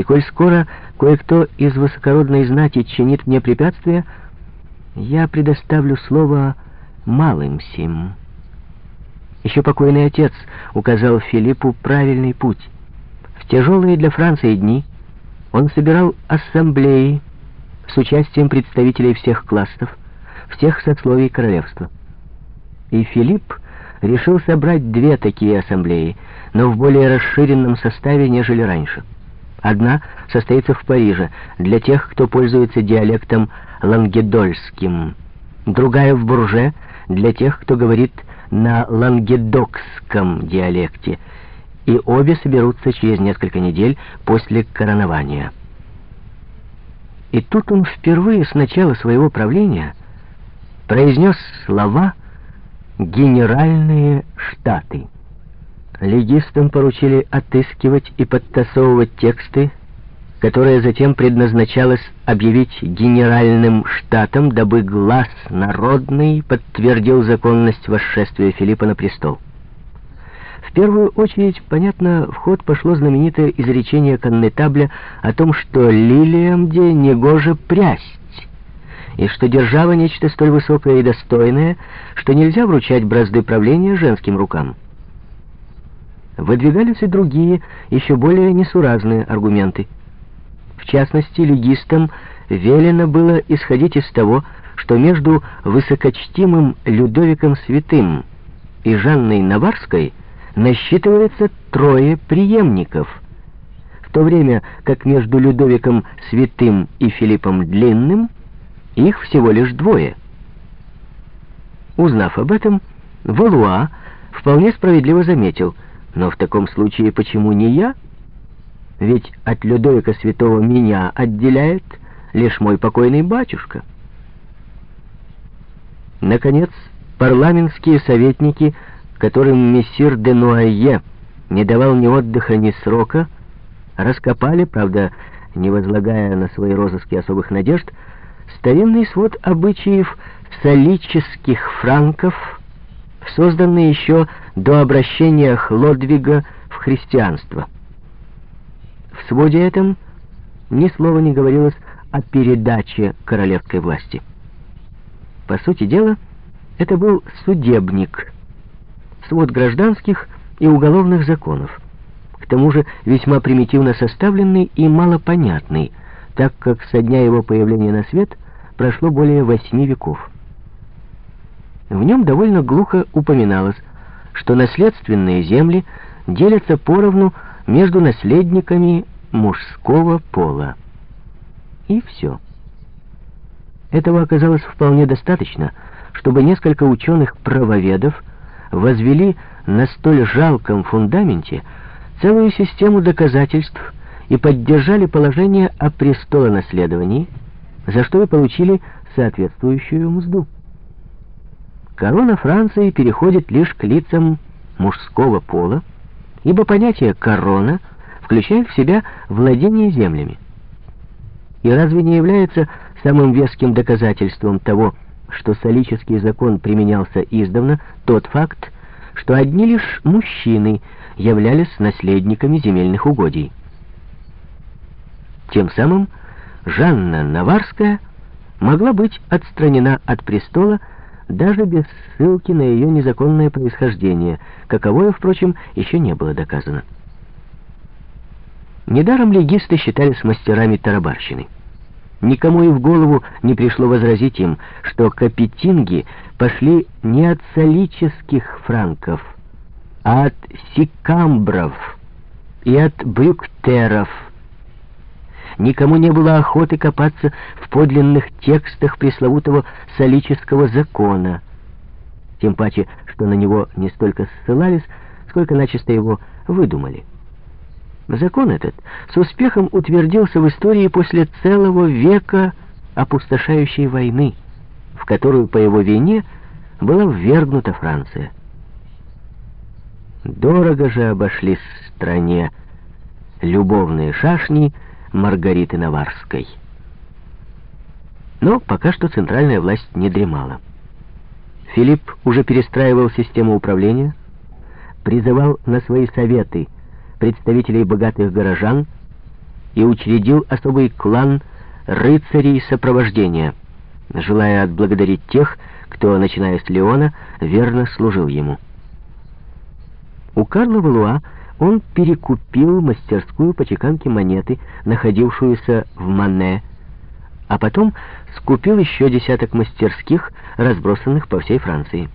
И коль скоро кое-кто из высокородной знати чинит мне препятствия, я предоставлю слово малым сим. Еще покойный отец указал Филиппу правильный путь. В тяжелые для Франции дни он собирал ассамблеи с участием представителей всех классов, всех сословий королевства. И Филипп решил собрать две такие ассамблеи, но в более расширенном составе, нежели раньше. Одна состоится в Париже для тех, кто пользуется диалектом лангедольским, другая в Бурже для тех, кто говорит на лангедокском диалекте, и обе соберутся через несколько недель после коронования. И тут он впервые с начала своего правления произнес слова «генеральные штаты». Легистам поручили отыскивать и подтасовывать тексты, которые затем предназначалось объявить генеральным штатом, дабы глаз народный подтвердил законность восшествия Филиппа на престол. В первую очередь, понятно, в ход пошло знаменитое изречение коннетабля о том, что лилиям где негоже прясть, и что держава нечто столь высокое и достойное, что нельзя вручать бразды правления женским рукам. Выдвигались и другие, еще более несуразные аргументы. В частности, легистам велено было исходить из того, что между высокочтимым Людовиком Святым и Жанной Наварской насчитывается трое преемников, в то время как между Людовиком Святым и Филиппом Длинным их всего лишь двое. Узнав об этом, Валуа вполне справедливо заметил — но в таком случае почему не я? Ведь от Людовика Святого меня отделяет лишь мой покойный батюшка. Наконец, парламентские советники, которым мессир де Нуайе не давал ни отдыха, ни срока, раскопали, правда, не возлагая на свои розыски особых надежд, старинный свод обычаев солических франков — созданный еще до обращения Хлодвига в христианство. В своде этом ни слова не говорилось о передаче королевской власти. По сути дела, это был судебник, свод гражданских и уголовных законов, к тому же весьма примитивно составленный и малопонятный, так как со дня его появления на свет прошло более восьми веков. В нем довольно глухо упоминалось, что наследственные земли делятся поровну между наследниками мужского пола. И все. Этого оказалось вполне достаточно, чтобы несколько ученых-правоведов возвели на столь жалком фундаменте целую систему доказательств и поддержали положение о престолонаследовании, за что и получили соответствующую мзду корона Франции переходит лишь к лицам мужского пола, ибо понятие «корона» включает в себя владение землями. И разве не является самым веским доказательством того, что солический закон применялся издавна, тот факт, что одни лишь мужчины являлись наследниками земельных угодий. Тем самым Жанна Наварская могла быть отстранена от престола даже без ссылки на ее незаконное происхождение, каковое, впрочем, еще не было доказано. Недаром легисты считались мастерами тарабарщины. Никому и в голову не пришло возразить им, что капетинги пошли не от солических франков, а от сикамбров и от брюктеров, Никому не было охоты копаться в подлинных текстах пресловутого солического закона. Тем паче, что на него не столько ссылались, сколько начисто его выдумали. Закон этот с успехом утвердился в истории после целого века опустошающей войны, в которую по его вине была ввергнута Франция. Дорого же обошлись стране любовные шашни, Маргариты Наварской. Но пока что центральная власть не дремала. Филипп уже перестраивал систему управления, призывал на свои советы представителей богатых горожан и учредил особый клан рыцарей сопровождения, желая отблагодарить тех, кто, начиная с Леона, верно служил ему. У Карла Валуа он перекупил мастерскую по чеканке монеты, находившуюся в Мане, а потом скупил еще десяток мастерских, разбросанных по всей Франции.